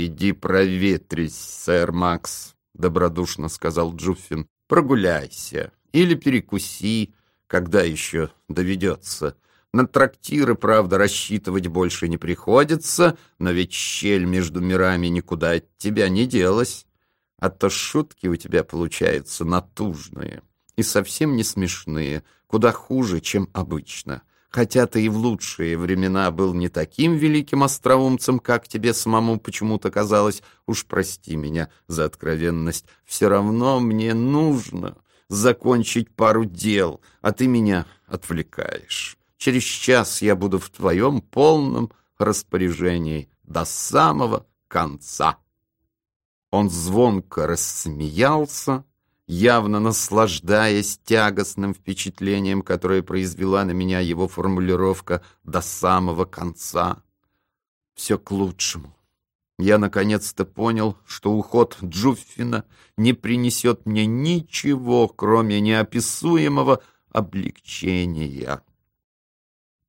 «Иди проветрись, сэр Макс», — добродушно сказал Джуффин. «Прогуляйся или перекуси, когда еще доведется. На трактиры, правда, рассчитывать больше не приходится, но ведь щель между мирами никуда от тебя не делась. А то шутки у тебя получаются натужные и совсем не смешные, куда хуже, чем обычно. Хотя ты и в лучшие времена был не таким великим остроумцем, как тебе самому почему-то казалось, уж прости меня за откровенность, все равно мне нужно закончить пару дел, а ты меня отвлекаешь. Через час я буду в твоем полном распоряжении до самого конца. Он звонко рассмеялся, явно наслаждаясь тягостным впечатлением, которое произвела на меня его формулировка «до самого конца». Все к лучшему. Я наконец-то понял, что уход Джуффина не принесет мне ничего, кроме неописуемого облегчения.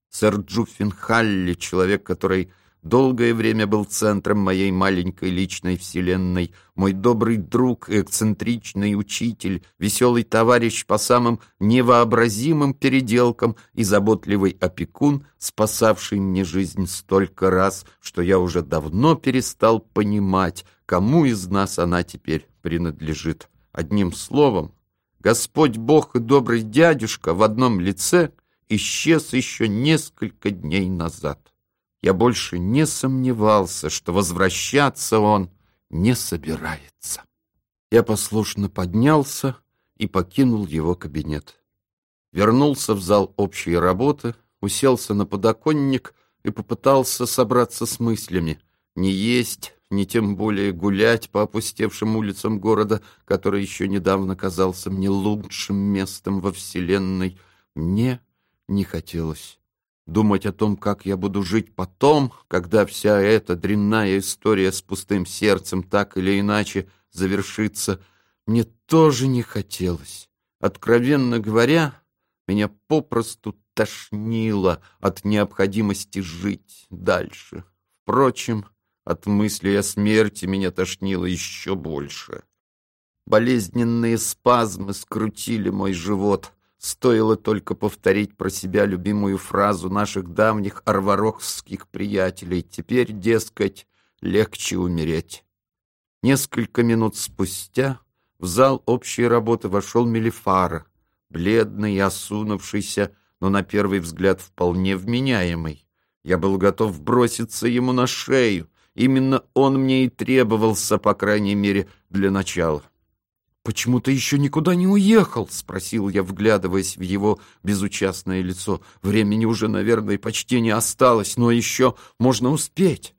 Сэр Джуффин Халли, человек, который долгое время был центром моей маленькой личной вселенной, мой добрый друг эксцентричный учитель, веселый товарищ по самым невообразимым переделкам и заботливый опекун, спасавший мне жизнь столько раз, что я уже давно перестал понимать, кому из нас она теперь принадлежит. Одним словом, Господь Бог и добрый дядюшка в одном лице исчез еще несколько дней назад я больше не сомневался, что возвращаться он не собирается. Я послушно поднялся и покинул его кабинет. Вернулся в зал общей работы, уселся на подоконник и попытался собраться с мыслями. Не есть, не тем более гулять по опустевшим улицам города, который еще недавно казался мне лучшим местом во Вселенной, мне не хотелось. Думать о том, как я буду жить потом, когда вся эта дрянная история с пустым сердцем так или иначе завершится, мне тоже не хотелось. Откровенно говоря, меня попросту тошнило от необходимости жить дальше. Впрочем, от мысли о смерти меня тошнило еще больше. Болезненные спазмы скрутили мой живот — Стоило только повторить про себя любимую фразу наших давних арварохских приятелей. Теперь, дескать, легче умереть. Несколько минут спустя в зал общей работы вошел Мелифара, бледный и осунувшийся, но на первый взгляд вполне вменяемый. Я был готов броситься ему на шею. Именно он мне и требовался, по крайней мере, для начала. «Почему ты еще никуда не уехал?» — спросил я, вглядываясь в его безучастное лицо. «Времени уже, наверное, почти не осталось, но еще можно успеть».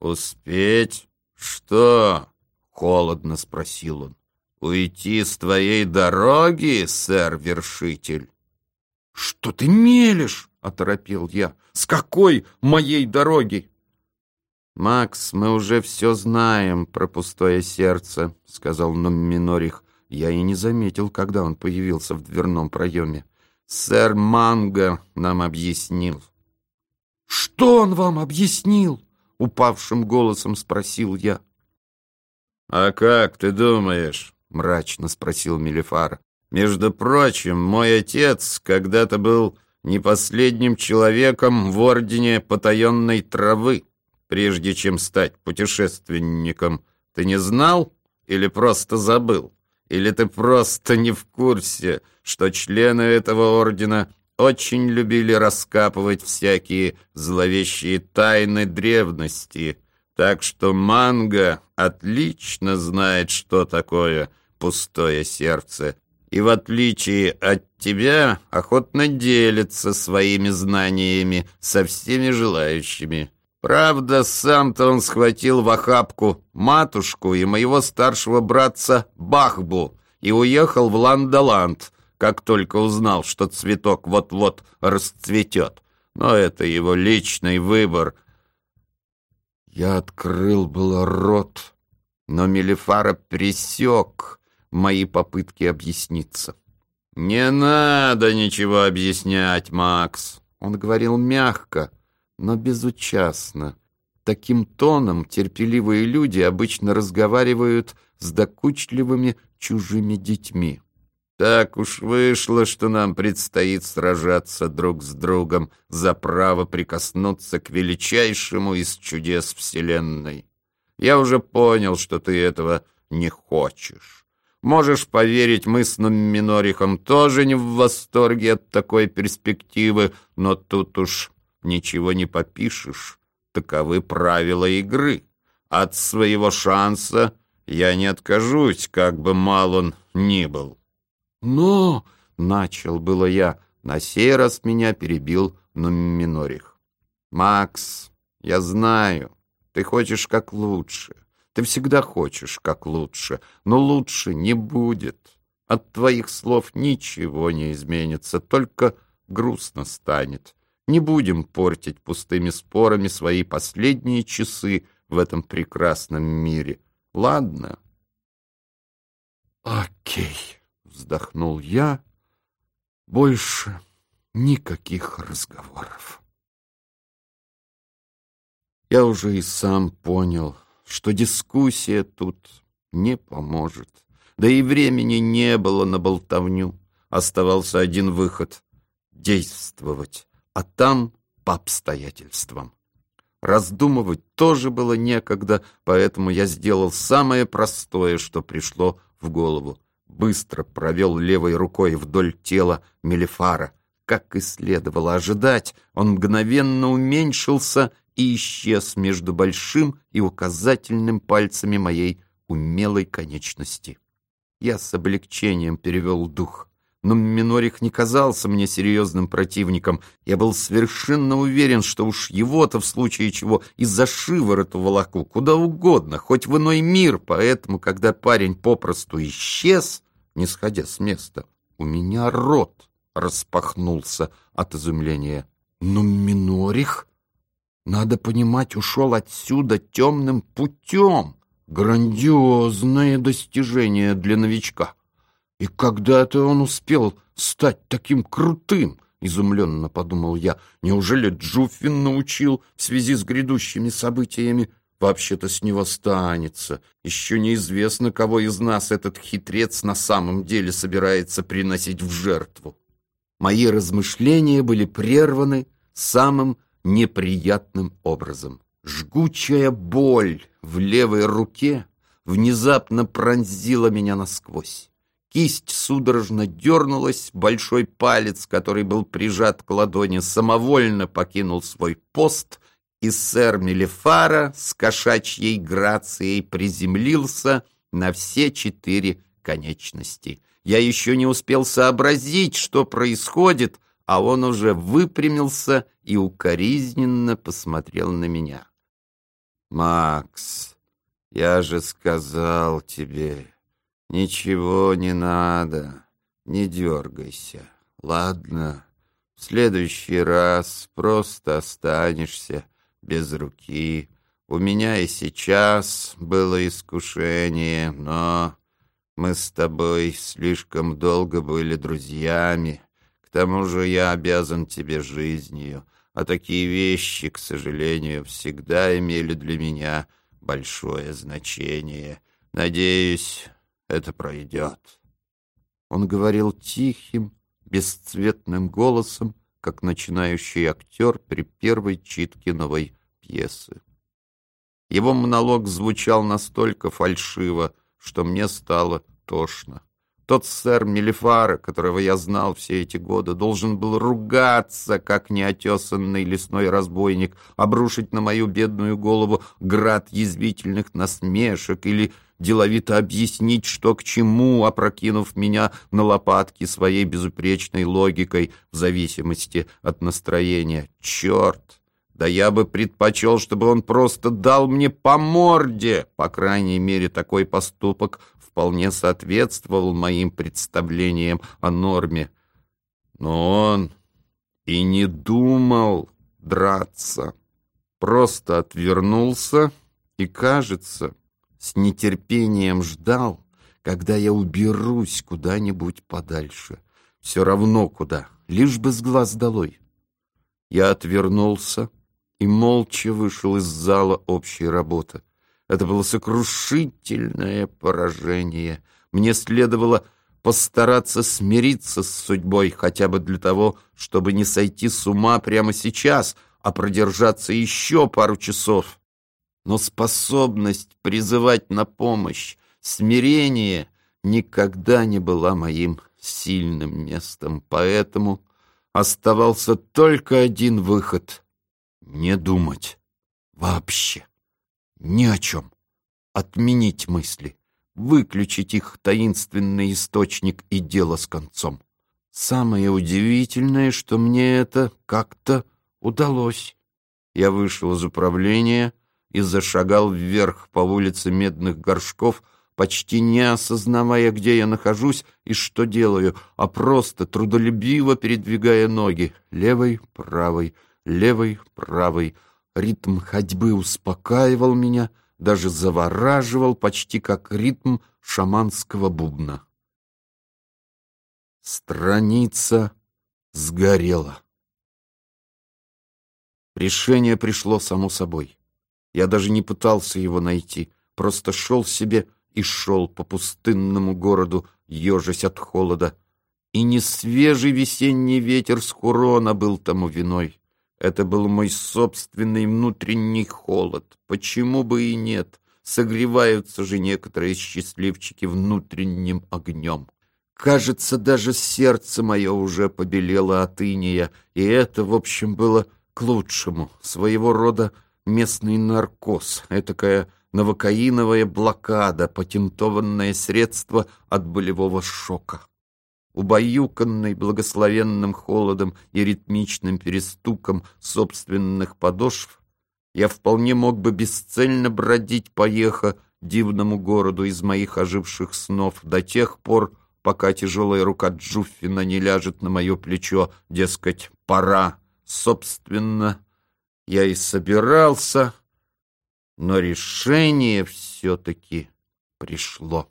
«Успеть? Что?» — холодно спросил он. «Уйти с твоей дороги, сэр-вершитель?» «Что ты мелешь?» — оторопел я. «С какой моей дороги?» «Макс, мы уже все знаем про пустое сердце», — сказал нам Минорих. Я и не заметил, когда он появился в дверном проеме. «Сэр Манго нам объяснил». «Что он вам объяснил?» — упавшим голосом спросил я. «А как ты думаешь?» — мрачно спросил Мелифар. «Между прочим, мой отец когда-то был не последним человеком в Ордене Потаенной Травы» прежде чем стать путешественником, ты не знал или просто забыл? Или ты просто не в курсе, что члены этого ордена очень любили раскапывать всякие зловещие тайны древности, так что Манго отлично знает, что такое пустое сердце, и в отличие от тебя охотно делится своими знаниями со всеми желающими. Правда, сам-то он схватил в охапку матушку и моего старшего братца Бахбу и уехал в Ландоланд, как только узнал, что цветок вот-вот расцветет. Но это его личный выбор. Я открыл было рот, но Мелифара пресек мои попытки объясниться. «Не надо ничего объяснять, Макс!» Он говорил мягко, но безучастно. Таким тоном терпеливые люди обычно разговаривают с докучливыми чужими детьми. Так уж вышло, что нам предстоит сражаться друг с другом за право прикоснуться к величайшему из чудес Вселенной. Я уже понял, что ты этого не хочешь. Можешь поверить, мы с Минорихом тоже не в восторге от такой перспективы, но тут уж ничего не попишешь. Таковы правила игры. От своего шанса я не откажусь, как бы мал он ни был. Но, — начал было я, — на сей раз меня перебил Нуминорих. Макс, я знаю, ты хочешь как лучше. Ты всегда хочешь как лучше, но лучше не будет. От твоих слов ничего не изменится, только грустно станет. Не будем портить пустыми спорами свои последние часы в этом прекрасном мире. Ладно? Окей, вздохнул я. Больше никаких разговоров. Я уже и сам понял, что дискуссия тут не поможет. Да и времени не было на болтовню. Оставался один выход — действовать а там по обстоятельствам. Раздумывать тоже было некогда, поэтому я сделал самое простое, что пришло в голову. Быстро провел левой рукой вдоль тела Мелифара. Как и следовало ожидать, он мгновенно уменьшился и исчез между большим и указательным пальцами моей умелой конечности. Я с облегчением перевел дух но Минорих не казался мне серьезным противником. Я был совершенно уверен, что уж его-то в случае чего из-за шивороту волоку куда угодно, хоть в иной мир, поэтому, когда парень попросту исчез, не сходя с места, у меня рот распахнулся от изумления. Но Минорих, надо понимать, ушел отсюда темным путем. Грандиозное достижение для новичка. И когда-то он успел стать таким крутым, изумленно подумал я. Неужели Джуффин научил в связи с грядущими событиями? Вообще-то с него станется. Еще неизвестно, кого из нас этот хитрец на самом деле собирается приносить в жертву. Мои размышления были прерваны самым неприятным образом. Жгучая боль в левой руке внезапно пронзила меня насквозь. Кисть судорожно дернулась, большой палец, который был прижат к ладони, самовольно покинул свой пост, и сэр Мелефара с кошачьей грацией приземлился на все четыре конечности. Я еще не успел сообразить, что происходит, а он уже выпрямился и укоризненно посмотрел на меня. «Макс, я же сказал тебе, «Ничего не надо, не дергайся, ладно? В следующий раз просто останешься без руки. У меня и сейчас было искушение, но мы с тобой слишком долго были друзьями. К тому же я обязан тебе жизнью, а такие вещи, к сожалению, всегда имели для меня большое значение. Надеюсь, это пройдет. Он говорил тихим, бесцветным голосом, как начинающий актер при первой читке новой пьесы. Его монолог звучал настолько фальшиво, что мне стало тошно. Тот сэр Мелифара, которого я знал все эти годы, должен был ругаться, как неотесанный лесной разбойник, обрушить на мою бедную голову град язвительных насмешек или деловито объяснить, что к чему, опрокинув меня на лопатки своей безупречной логикой в зависимости от настроения. Черт! Да я бы предпочел, чтобы он просто дал мне по морде. По крайней мере, такой поступок вполне соответствовал моим представлениям о норме. Но он и не думал драться. Просто отвернулся и, кажется, с нетерпением ждал, когда я уберусь куда-нибудь подальше. Все равно куда, лишь бы с глаз долой. Я отвернулся и молча вышел из зала общей работы. Это было сокрушительное поражение. Мне следовало постараться смириться с судьбой хотя бы для того, чтобы не сойти с ума прямо сейчас, а продержаться еще пару часов. Но способность призывать на помощь, смирение никогда не была моим сильным местом, поэтому оставался только один выход — не думать вообще ни о чем, отменить мысли выключить их таинственный источник и дело с концом. Самое удивительное, что мне это как-то удалось. Я вышел из управления и зашагал вверх по улице Медных Горшков, почти не осознавая, где я нахожусь и что делаю, а просто трудолюбиво передвигая ноги левой, правой, левой, правой. Ритм ходьбы успокаивал меня — даже завораживал почти как ритм шаманского бубна. Страница сгорела. Решение пришло само собой. Я даже не пытался его найти, просто шел себе и шел по пустынному городу, ежась от холода. И не свежий весенний ветер с Хурона был тому виной. Это был мой собственный внутренний холод. Почему бы и нет? Согреваются же некоторые счастливчики внутренним огнем. Кажется, даже сердце мое уже побелело от иния, и это, в общем, было к лучшему. Своего рода местный наркоз, этакая новокаиновая блокада, патентованное средство от болевого шока убаюканный благословенным холодом и ритмичным перестуком собственных подошв, я вполне мог бы бесцельно бродить по дивному городу из моих оживших снов, до тех пор, пока тяжелая рука Джуффина не ляжет на мое плечо, дескать, пора. Собственно, я и собирался, но решение все-таки пришло.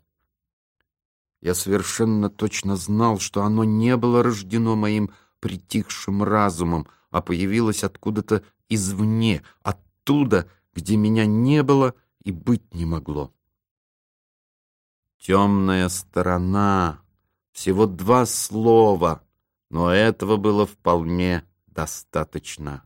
Я совершенно точно знал, что оно не было рождено моим притихшим разумом, а появилось откуда-то извне, оттуда, где меня не было и быть не могло. Темная сторона. Всего два слова, но этого было вполне достаточно.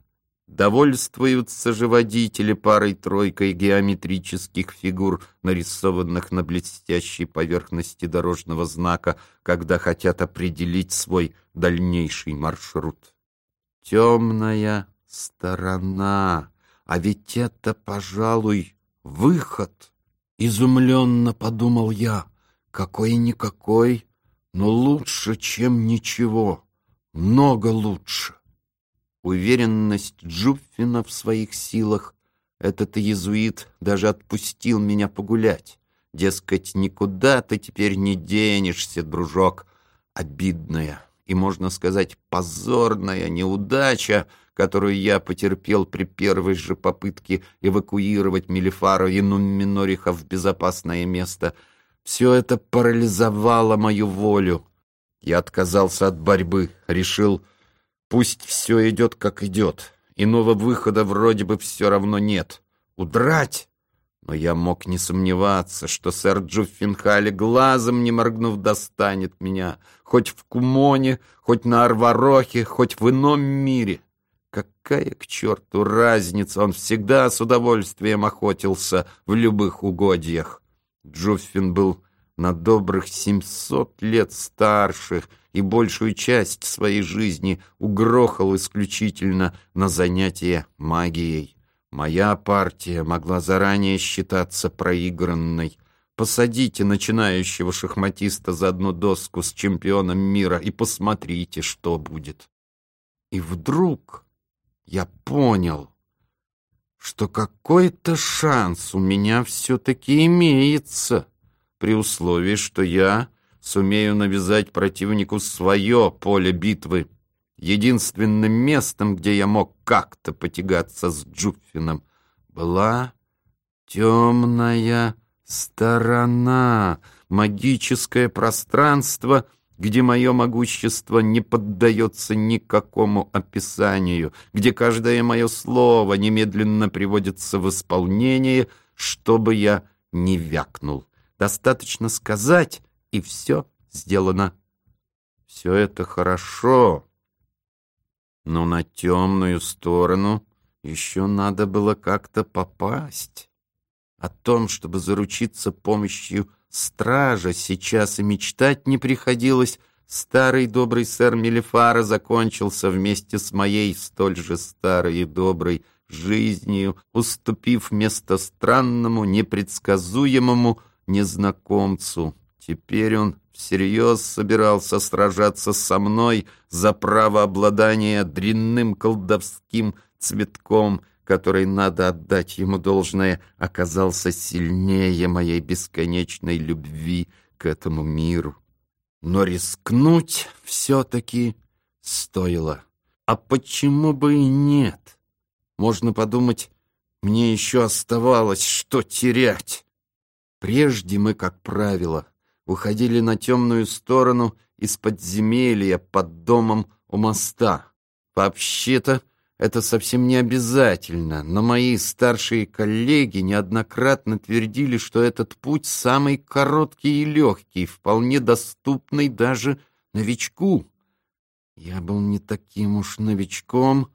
Довольствуются же водители парой-тройкой геометрических фигур, нарисованных на блестящей поверхности дорожного знака, когда хотят определить свой дальнейший маршрут. Темная сторона, а ведь это, пожалуй, выход. Изумленно подумал я, какой-никакой, но лучше, чем ничего, много лучше. Уверенность Джуффина в своих силах. Этот иезуит даже отпустил меня погулять. Дескать, никуда ты теперь не денешься, дружок. Обидная и, можно сказать, позорная неудача, которую я потерпел при первой же попытке эвакуировать Мелифару и Нумминориха в безопасное место. Все это парализовало мою волю. Я отказался от борьбы, решил Пусть все идет, как идет. Иного выхода вроде бы все равно нет. Удрать? Но я мог не сомневаться, что сэр Джуффинхали глазом не моргнув достанет меня, хоть в Кумоне, хоть на Арварохе, хоть в ином мире. Какая к черту разница, он всегда с удовольствием охотился в любых угодьях. Джуффин был на добрых семьсот лет старше и большую часть своей жизни угрохал исключительно на занятия магией. Моя партия могла заранее считаться проигранной. Посадите начинающего шахматиста за одну доску с чемпионом мира и посмотрите, что будет. И вдруг я понял, что какой-то шанс у меня все-таки имеется при условии, что я сумею навязать противнику свое поле битвы. Единственным местом, где я мог как-то потягаться с Джуффином, была темная сторона, магическое пространство, где мое могущество не поддается никакому описанию, где каждое мое слово немедленно приводится в исполнение, чтобы я не вякнул. Достаточно сказать, и все сделано. Все это хорошо, но на темную сторону еще надо было как-то попасть. О том, чтобы заручиться помощью стража, сейчас и мечтать не приходилось. Старый добрый сэр Мелифара закончился вместе с моей столь же старой и доброй жизнью, уступив место странному, непредсказуемому незнакомцу. Теперь он всерьез собирался сражаться со мной за право обладания дрянным колдовским цветком, который, надо отдать ему должное, оказался сильнее моей бесконечной любви к этому миру. Но рискнуть все-таки стоило. А почему бы и нет? Можно подумать, мне еще оставалось что терять. Прежде мы, как правило, уходили на темную сторону из подземелья под домом у моста. Вообще-то, это совсем не обязательно, но мои старшие коллеги неоднократно твердили, что этот путь самый короткий и легкий, вполне доступный даже новичку. Я был не таким уж новичком,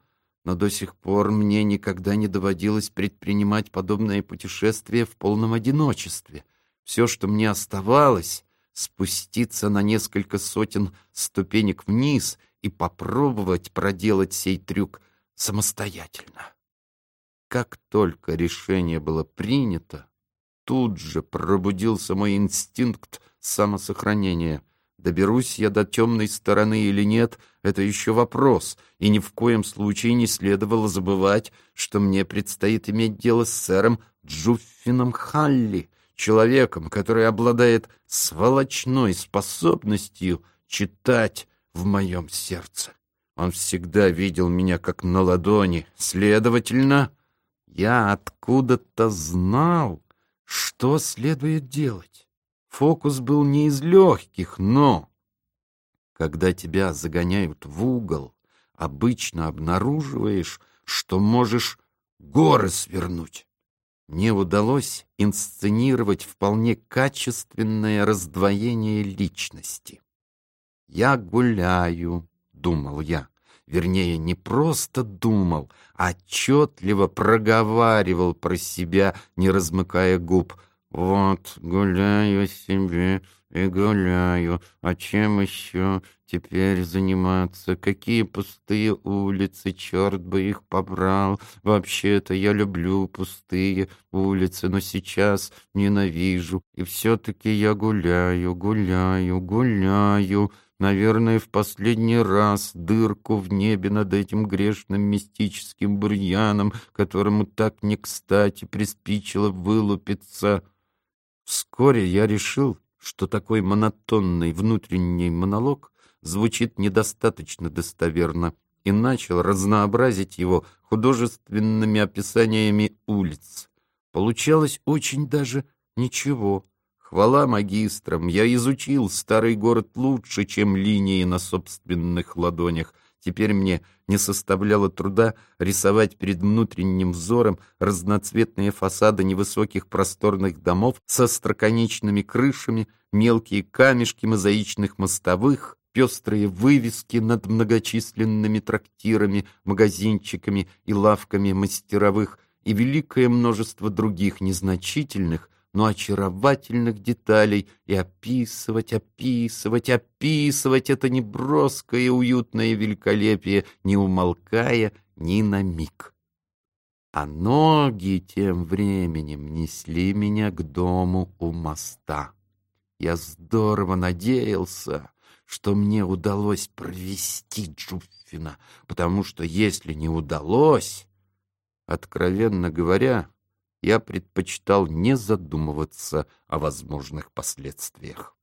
но до сих пор мне никогда не доводилось предпринимать подобное путешествие в полном одиночестве. Все, что мне оставалось, спуститься на несколько сотен ступенек вниз и попробовать проделать сей трюк — самостоятельно. Как только решение было принято, тут же пробудился мой инстинкт самосохранения. Доберусь я до темной стороны или нет, это еще вопрос, и ни в коем случае не следовало забывать, что мне предстоит иметь дело с сэром Джуффином Халли, человеком, который обладает сволочной способностью читать в моем сердце. Он всегда видел меня как на ладони. Следовательно, я откуда-то знал, что следует делать. Фокус был не из легких, но... Когда тебя загоняют в угол, обычно обнаруживаешь, что можешь горы свернуть. Мне удалось инсценировать вполне качественное раздвоение личности. Я гуляю, думал я. Вернее, не просто думал, а отчетливо проговаривал про себя, не размыкая губ. «Вот, гуляю себе и гуляю, а чем еще теперь заниматься? Какие пустые улицы, черт бы их побрал! Вообще-то я люблю пустые улицы, но сейчас ненавижу, и все-таки я гуляю, гуляю, гуляю». Наверное, в последний раз дырку в небе над этим грешным мистическим бурьяном, которому так не кстати приспичило вылупиться. Вскоре я решил, что такой монотонный внутренний монолог звучит недостаточно достоверно, и начал разнообразить его художественными описаниями улиц. Получалось очень даже ничего. Хвала магистрам, я изучил старый город лучше, чем линии на собственных ладонях. Теперь мне не составляло труда рисовать перед внутренним взором разноцветные фасады невысоких просторных домов со строконечными крышами, мелкие камешки мозаичных мостовых, пестрые вывески над многочисленными трактирами, магазинчиками и лавками мастеровых и великое множество других незначительных, но очаровательных деталей и описывать, описывать, описывать это неброское уютное великолепие, не умолкая ни на миг. А ноги тем временем несли меня к дому у моста. Я здорово надеялся, что мне удалось провести Джуффина, потому что если не удалось, откровенно говоря, я предпочитал не задумываться о возможных последствиях.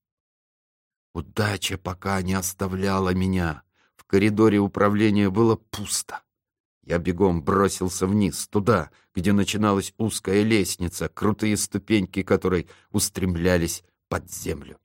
Удача пока не оставляла меня. В коридоре управления было пусто. Я бегом бросился вниз, туда, где начиналась узкая лестница, крутые ступеньки которой устремлялись под землю.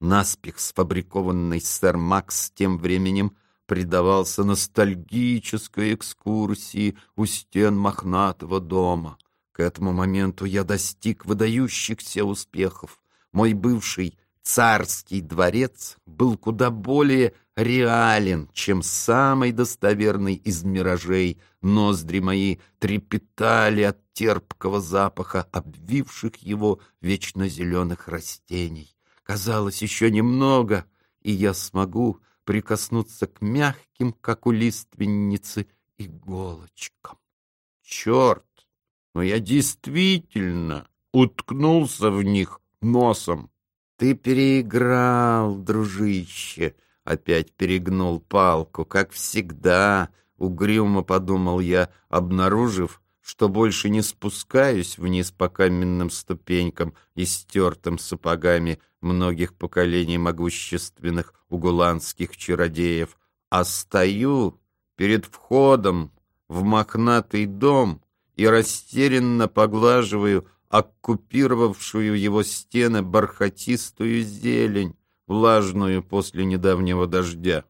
Наспех сфабрикованный сэр Макс тем временем предавался ностальгической экскурсии у стен мохнатого дома. К этому моменту я достиг выдающихся успехов. Мой бывший царский дворец был куда более реален, чем самый достоверный из миражей. Ноздри мои трепетали от терпкого запаха обвивших его вечно зеленых растений. Казалось, еще немного, и я смогу прикоснуться к мягким, как у лиственницы, иголочкам. Черт! Но я действительно уткнулся в них носом. Ты переиграл, дружище, опять перегнул палку, как всегда, угрюмо подумал я, обнаружив, что больше не спускаюсь вниз по каменным ступенькам и стертым сапогами многих поколений могущественных угуланских чародеев, а стою перед входом в мохнатый дом и растерянно поглаживаю оккупировавшую его стены бархатистую зелень, влажную после недавнего дождя.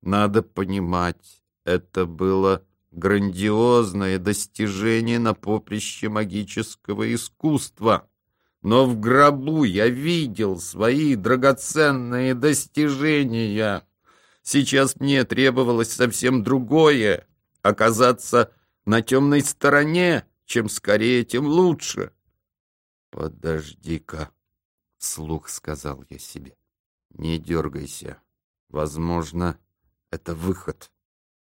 Надо понимать, это было грандиозное достижение на поприще магического искусства. Но в гробу я видел свои драгоценные достижения. Сейчас мне требовалось совсем другое — оказаться на темной стороне, чем скорее, тем лучше. «Подожди-ка», — слух сказал я себе, — «не дергайся. Возможно, это выход».